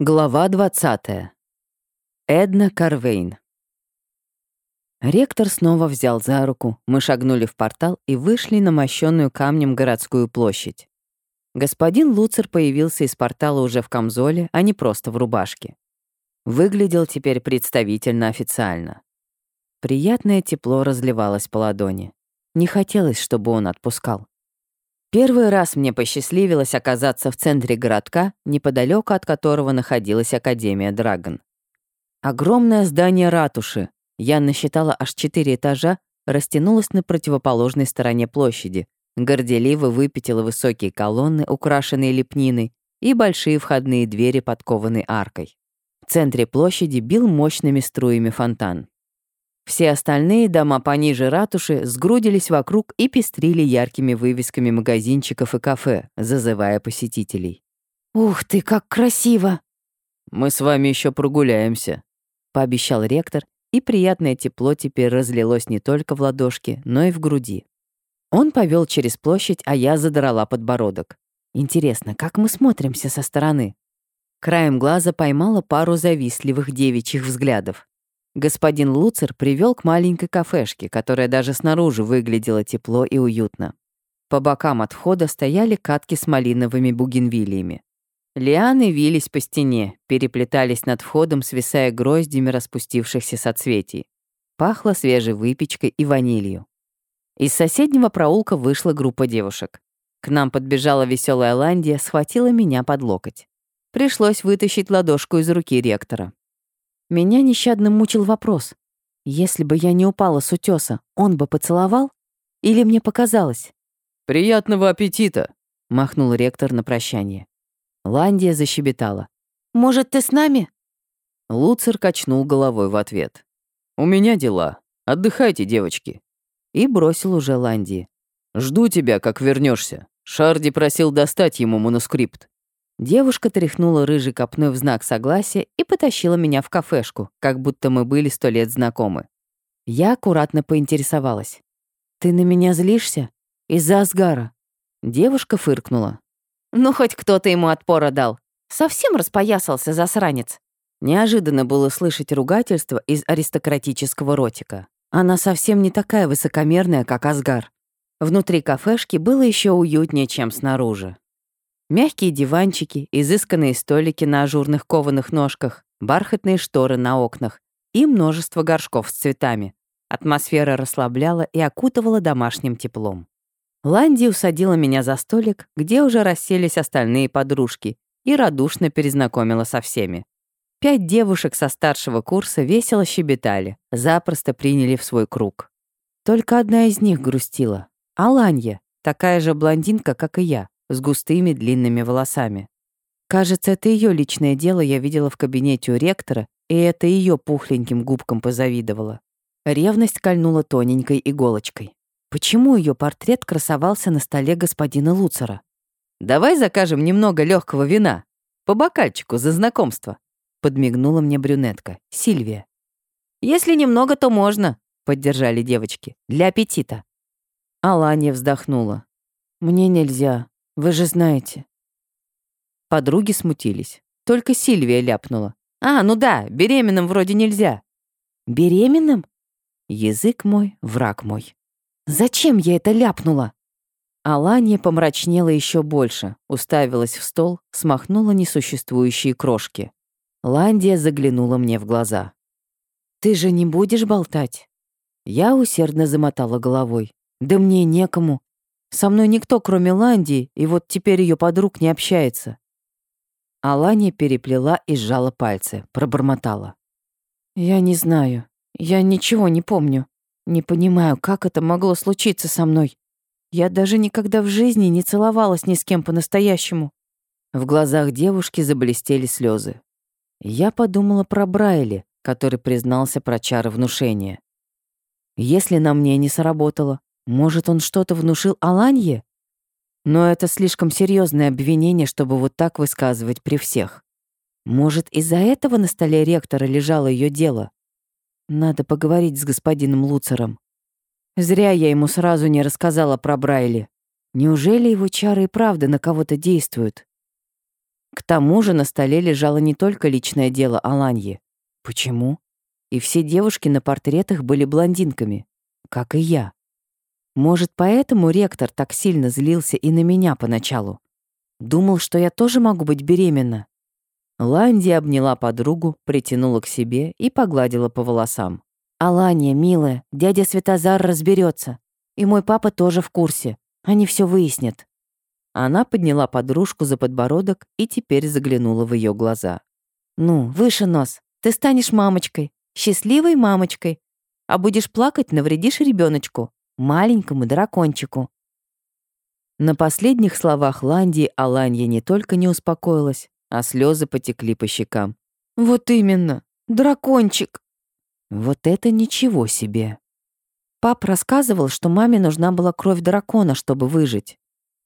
Глава 20. Эдна Карвейн. Ректор снова взял за руку, мы шагнули в портал и вышли на мощенную камнем городскую площадь. Господин Луцер появился из портала уже в камзоле, а не просто в рубашке. Выглядел теперь представительно официально. Приятное тепло разливалось по ладони. Не хотелось, чтобы он отпускал. Первый раз мне посчастливилось оказаться в центре городка, неподалеку от которого находилась Академия Драгон. Огромное здание ратуши, я насчитала аж четыре этажа, растянулось на противоположной стороне площади, горделиво выпятило высокие колонны, украшенные лепниной, и большие входные двери, подкованной аркой. В центре площади бил мощными струями фонтан. Все остальные дома пониже ратуши сгрудились вокруг и пестрили яркими вывесками магазинчиков и кафе, зазывая посетителей. «Ух ты, как красиво!» «Мы с вами еще прогуляемся», — пообещал ректор, и приятное тепло теперь разлилось не только в ладошке, но и в груди. Он повел через площадь, а я задрала подбородок. Интересно, как мы смотримся со стороны? Краем глаза поймала пару завистливых девичьих взглядов господин Луцер привел к маленькой кафешке, которая даже снаружи выглядела тепло и уютно. По бокам от входа стояли катки с малиновыми бугенвилиями. Лианы вились по стене, переплетались над входом, свисая гроздями распустившихся соцветий. Пахло свежей выпечкой и ванилью. Из соседнего проулка вышла группа девушек. К нам подбежала веселая Ландия, схватила меня под локоть. Пришлось вытащить ладошку из руки ректора. Меня нещадно мучил вопрос. Если бы я не упала с утеса, он бы поцеловал? Или мне показалось? «Приятного аппетита!» — махнул ректор на прощание. Ландия защебетала. «Может, ты с нами?» Луцер качнул головой в ответ. «У меня дела. Отдыхайте, девочки». И бросил уже Ландии. «Жду тебя, как вернешься. Шарди просил достать ему манускрипт». Девушка тряхнула рыжей копной в знак согласия и потащила меня в кафешку, как будто мы были сто лет знакомы. Я аккуратно поинтересовалась. «Ты на меня злишься? Из-за Асгара?» Девушка фыркнула. «Ну, хоть кто-то ему отпора дал. Совсем распоясался засранец». Неожиданно было слышать ругательство из аристократического ротика. Она совсем не такая высокомерная, как Асгар. Внутри кафешки было еще уютнее, чем снаружи. Мягкие диванчики, изысканные столики на ажурных кованых ножках, бархатные шторы на окнах и множество горшков с цветами. Атмосфера расслабляла и окутывала домашним теплом. Ланди усадила меня за столик, где уже расселись остальные подружки, и радушно перезнакомила со всеми. Пять девушек со старшего курса весело щебетали, запросто приняли в свой круг. Только одна из них грустила. Аланья, такая же блондинка, как и я с густыми длинными волосами. Кажется, это ее личное дело я видела в кабинете у ректора, и это ее пухленьким губкам позавидовала. Ревность кольнула тоненькой иголочкой. Почему ее портрет красовался на столе господина Луцера? «Давай закажем немного легкого вина. По бокальчику за знакомство», — подмигнула мне брюнетка, Сильвия. «Если немного, то можно», — поддержали девочки, «для аппетита». Алания вздохнула. «Мне нельзя. Вы же знаете». Подруги смутились. Только Сильвия ляпнула. «А, ну да, беременным вроде нельзя». «Беременным?» Язык мой, враг мой. «Зачем я это ляпнула?» Алания помрачнела еще больше, уставилась в стол, смахнула несуществующие крошки. Ландия заглянула мне в глаза. «Ты же не будешь болтать?» Я усердно замотала головой. «Да мне некому. Со мной никто, кроме Ландии, и вот теперь ее подруг не общается. Алания переплела и сжала пальцы, пробормотала. «Я не знаю. Я ничего не помню. Не понимаю, как это могло случиться со мной. Я даже никогда в жизни не целовалась ни с кем по-настоящему». В глазах девушки заблестели слезы. Я подумала про Брайли, который признался про чары внушения. Если на мне не сработало, может, он что-то внушил Аланье? Но это слишком серьезное обвинение, чтобы вот так высказывать при всех. Может, из-за этого на столе ректора лежало ее дело? Надо поговорить с господином Луцером. Зря я ему сразу не рассказала про Брайли. Неужели его чары и правда на кого-то действуют? К тому же на столе лежало не только личное дело Аланьи. Почему? И все девушки на портретах были блондинками, как и я. Может, поэтому ректор так сильно злился и на меня поначалу. Думал, что я тоже могу быть беременна. Ланди обняла подругу, притянула к себе и погладила по волосам. «Алания, милая, дядя Светозар разберется, И мой папа тоже в курсе. Они все выяснят». Она подняла подружку за подбородок и теперь заглянула в ее глаза. «Ну, выше нос. Ты станешь мамочкой, счастливой мамочкой. А будешь плакать, навредишь ребеночку, маленькому дракончику». На последних словах Ланди Аланья не только не успокоилась, а слезы потекли по щекам. «Вот именно, дракончик!» Вот это ничего себе. Пап рассказывал, что маме нужна была кровь дракона, чтобы выжить.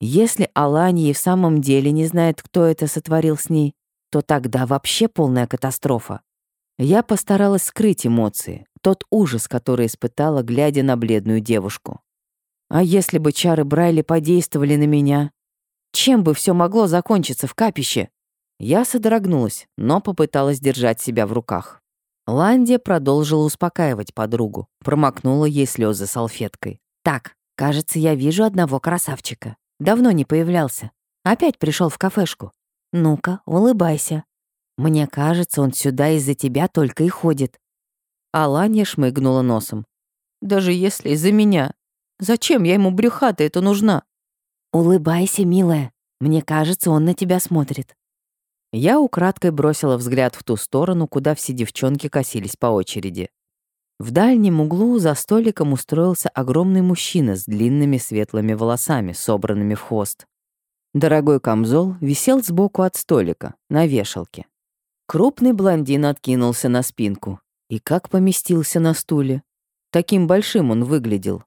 Если Алания в самом деле не знает, кто это сотворил с ней, то тогда вообще полная катастрофа. Я постаралась скрыть эмоции, тот ужас, который испытала, глядя на бледную девушку. А если бы чары Брайли подействовали на меня? Чем бы все могло закончиться в капище? Я содрогнулась, но попыталась держать себя в руках. Ландия продолжила успокаивать подругу, промокнула ей слезы салфеткой. «Так, кажется, я вижу одного красавчика. Давно не появлялся. Опять пришел в кафешку. Ну-ка, улыбайся. Мне кажется, он сюда из-за тебя только и ходит». Алания шмыгнула носом. «Даже если из-за меня. Зачем я ему брюхата это нужна?» «Улыбайся, милая. Мне кажется, он на тебя смотрит. Я украдкой бросила взгляд в ту сторону, куда все девчонки косились по очереди. В дальнем углу за столиком устроился огромный мужчина с длинными светлыми волосами, собранными в хвост. Дорогой камзол висел сбоку от столика, на вешалке. Крупный блондин откинулся на спинку. И как поместился на стуле. Таким большим он выглядел.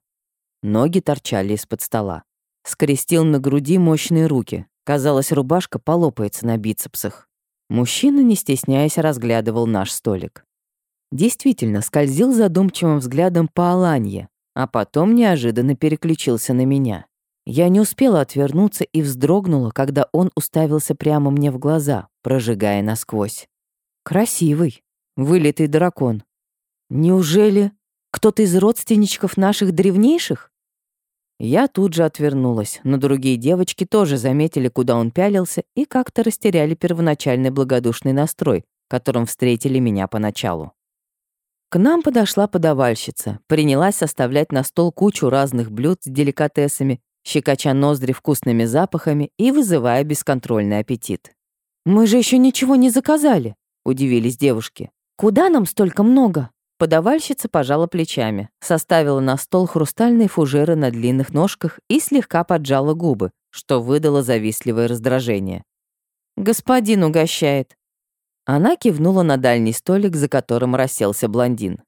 Ноги торчали из-под стола. Скрестил на груди мощные руки, Казалось, рубашка полопается на бицепсах. Мужчина, не стесняясь, разглядывал наш столик. Действительно, скользил задумчивым взглядом по Аланье, а потом неожиданно переключился на меня. Я не успела отвернуться и вздрогнула, когда он уставился прямо мне в глаза, прожигая насквозь. Красивый, вылитый дракон. Неужели кто-то из родственничков наших древнейших? Я тут же отвернулась, но другие девочки тоже заметили, куда он пялился, и как-то растеряли первоначальный благодушный настрой, которым встретили меня поначалу. К нам подошла подавальщица, принялась составлять на стол кучу разных блюд с деликатесами, щекоча ноздри вкусными запахами и вызывая бесконтрольный аппетит. «Мы же еще ничего не заказали», — удивились девушки. «Куда нам столько много?» Подавальщица пожала плечами, составила на стол хрустальные фужеры на длинных ножках и слегка поджала губы, что выдало завистливое раздражение. «Господин угощает». Она кивнула на дальний столик, за которым расселся блондин.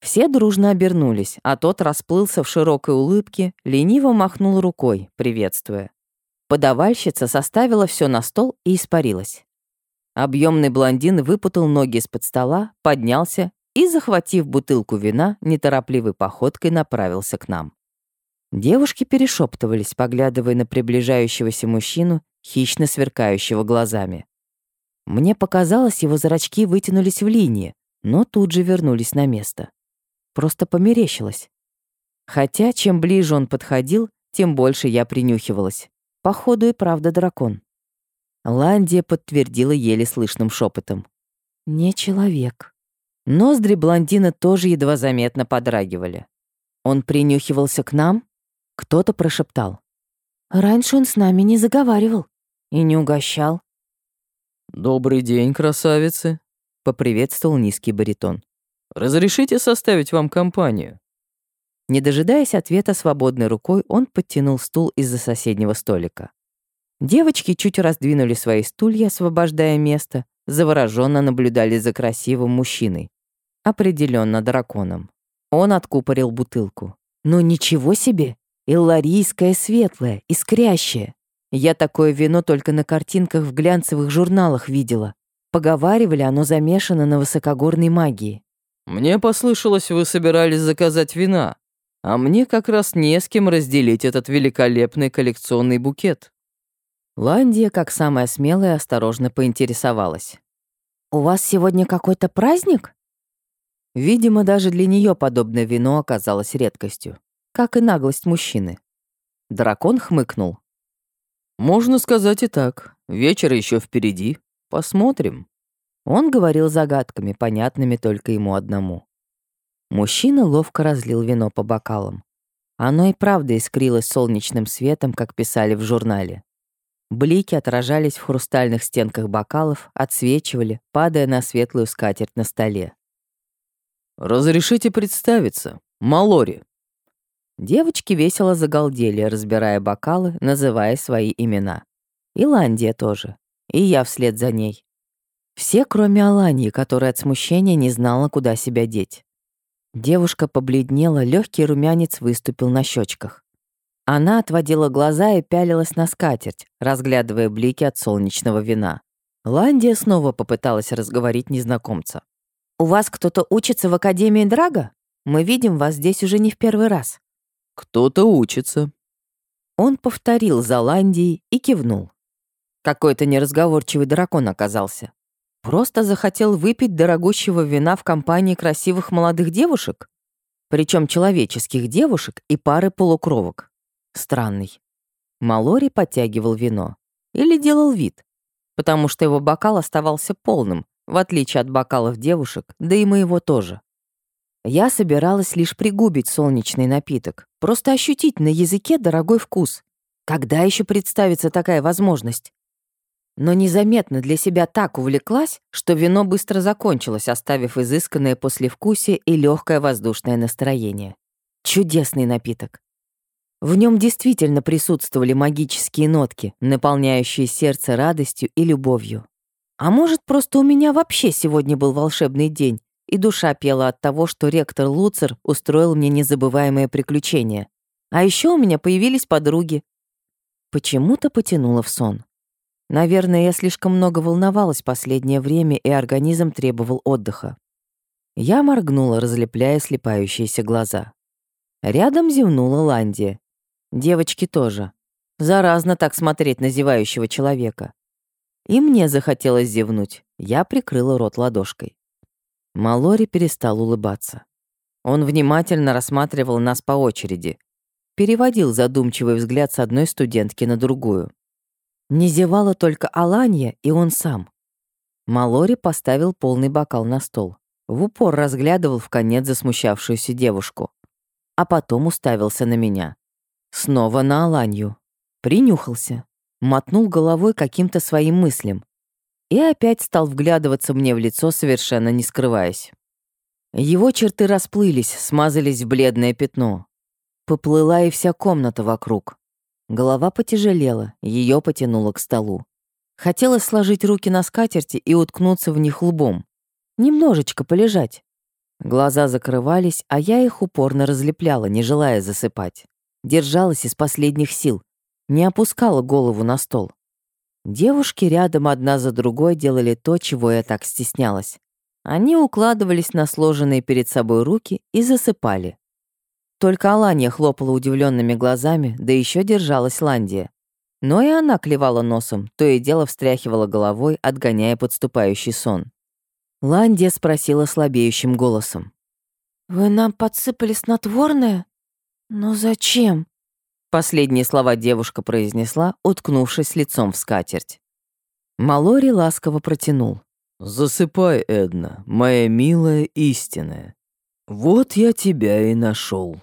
Все дружно обернулись, а тот расплылся в широкой улыбке, лениво махнул рукой, приветствуя. Подавальщица составила все на стол и испарилась. Объемный блондин выпутал ноги из-под стола, поднялся и, захватив бутылку вина, неторопливой походкой направился к нам. Девушки перешептывались, поглядывая на приближающегося мужчину, хищно сверкающего глазами. Мне показалось, его зрачки вытянулись в линии, но тут же вернулись на место. Просто померещилось. Хотя, чем ближе он подходил, тем больше я принюхивалась. Походу и правда дракон. Ландия подтвердила еле слышным шепотом. «Не человек». Ноздри блондина тоже едва заметно подрагивали. Он принюхивался к нам? Кто-то прошептал. «Раньше он с нами не заговаривал и не угощал». «Добрый день, красавицы», — поприветствовал низкий баритон. «Разрешите составить вам компанию?» Не дожидаясь ответа свободной рукой, он подтянул стул из-за соседнего столика. Девочки чуть раздвинули свои стулья, освобождая место, завороженно наблюдали за красивым мужчиной. Определенно драконом. Он откупорил бутылку. Но ничего себе! Илларийское светлое, искрящее. Я такое вино только на картинках в глянцевых журналах видела. Поговаривали, оно замешано на высокогорной магии. «Мне послышалось, вы собирались заказать вина, а мне как раз не с кем разделить этот великолепный коллекционный букет». Ландия, как самая смелая, осторожно поинтересовалась. «У вас сегодня какой-то праздник?» Видимо, даже для нее подобное вино оказалось редкостью, как и наглость мужчины. Дракон хмыкнул. «Можно сказать и так. Вечер еще впереди. Посмотрим». Он говорил загадками, понятными только ему одному. Мужчина ловко разлил вино по бокалам. Оно и правда искрилось солнечным светом, как писали в журнале. Блики отражались в хрустальных стенках бокалов, отсвечивали, падая на светлую скатерть на столе. «Разрешите представиться, Малори». Девочки весело загалдели, разбирая бокалы, называя свои имена. Иландия тоже. И я вслед за ней. Все, кроме Алании, которая от смущения не знала, куда себя деть. Девушка побледнела, легкий румянец выступил на щечках. Она отводила глаза и пялилась на скатерть, разглядывая блики от солнечного вина. Ландия снова попыталась разговорить незнакомца. «У вас кто-то учится в Академии Драга? Мы видим вас здесь уже не в первый раз». «Кто-то учится». Он повторил за Ландией и кивнул. Какой-то неразговорчивый дракон оказался. Просто захотел выпить дорогущего вина в компании красивых молодых девушек? Причем человеческих девушек и пары полукровок. Странный. Малори подтягивал вино. Или делал вид. Потому что его бокал оставался полным, в отличие от бокалов девушек, да и моего тоже. Я собиралась лишь пригубить солнечный напиток, просто ощутить на языке дорогой вкус. Когда еще представится такая возможность? но незаметно для себя так увлеклась, что вино быстро закончилось, оставив изысканное послевкусие и легкое воздушное настроение. Чудесный напиток. В нем действительно присутствовали магические нотки, наполняющие сердце радостью и любовью. А может, просто у меня вообще сегодня был волшебный день, и душа пела от того, что ректор Луцер устроил мне незабываемое приключение. А еще у меня появились подруги. Почему-то потянуло в сон. Наверное, я слишком много волновалась последнее время, и организм требовал отдыха. Я моргнула, разлепляя слепающиеся глаза. Рядом зевнула Ландия. Девочки тоже. Заразно так смотреть на зевающего человека. И мне захотелось зевнуть. Я прикрыла рот ладошкой. Малори перестал улыбаться. Он внимательно рассматривал нас по очереди. Переводил задумчивый взгляд с одной студентки на другую. Не зевала только Аланья и он сам. Малори поставил полный бокал на стол. В упор разглядывал в конец засмущавшуюся девушку. А потом уставился на меня. Снова на Аланью. Принюхался. Мотнул головой каким-то своим мыслям. И опять стал вглядываться мне в лицо, совершенно не скрываясь. Его черты расплылись, смазались в бледное пятно. Поплыла и вся комната вокруг. Голова потяжелела, ее потянуло к столу. Хотелось сложить руки на скатерти и уткнуться в них лбом. Немножечко полежать. Глаза закрывались, а я их упорно разлепляла, не желая засыпать. Держалась из последних сил, не опускала голову на стол. Девушки рядом одна за другой делали то, чего я так стеснялась. Они укладывались на сложенные перед собой руки и засыпали. Только Алания хлопала удивленными глазами, да еще держалась Ландия. Но и она клевала носом, то и дело встряхивала головой, отгоняя подступающий сон. Ландия спросила слабеющим голосом. «Вы нам подсыпали снотворное? Но зачем?» Последние слова девушка произнесла, уткнувшись лицом в скатерть. Малори ласково протянул. «Засыпай, Эдна, моя милая истинная. Вот я тебя и нашел.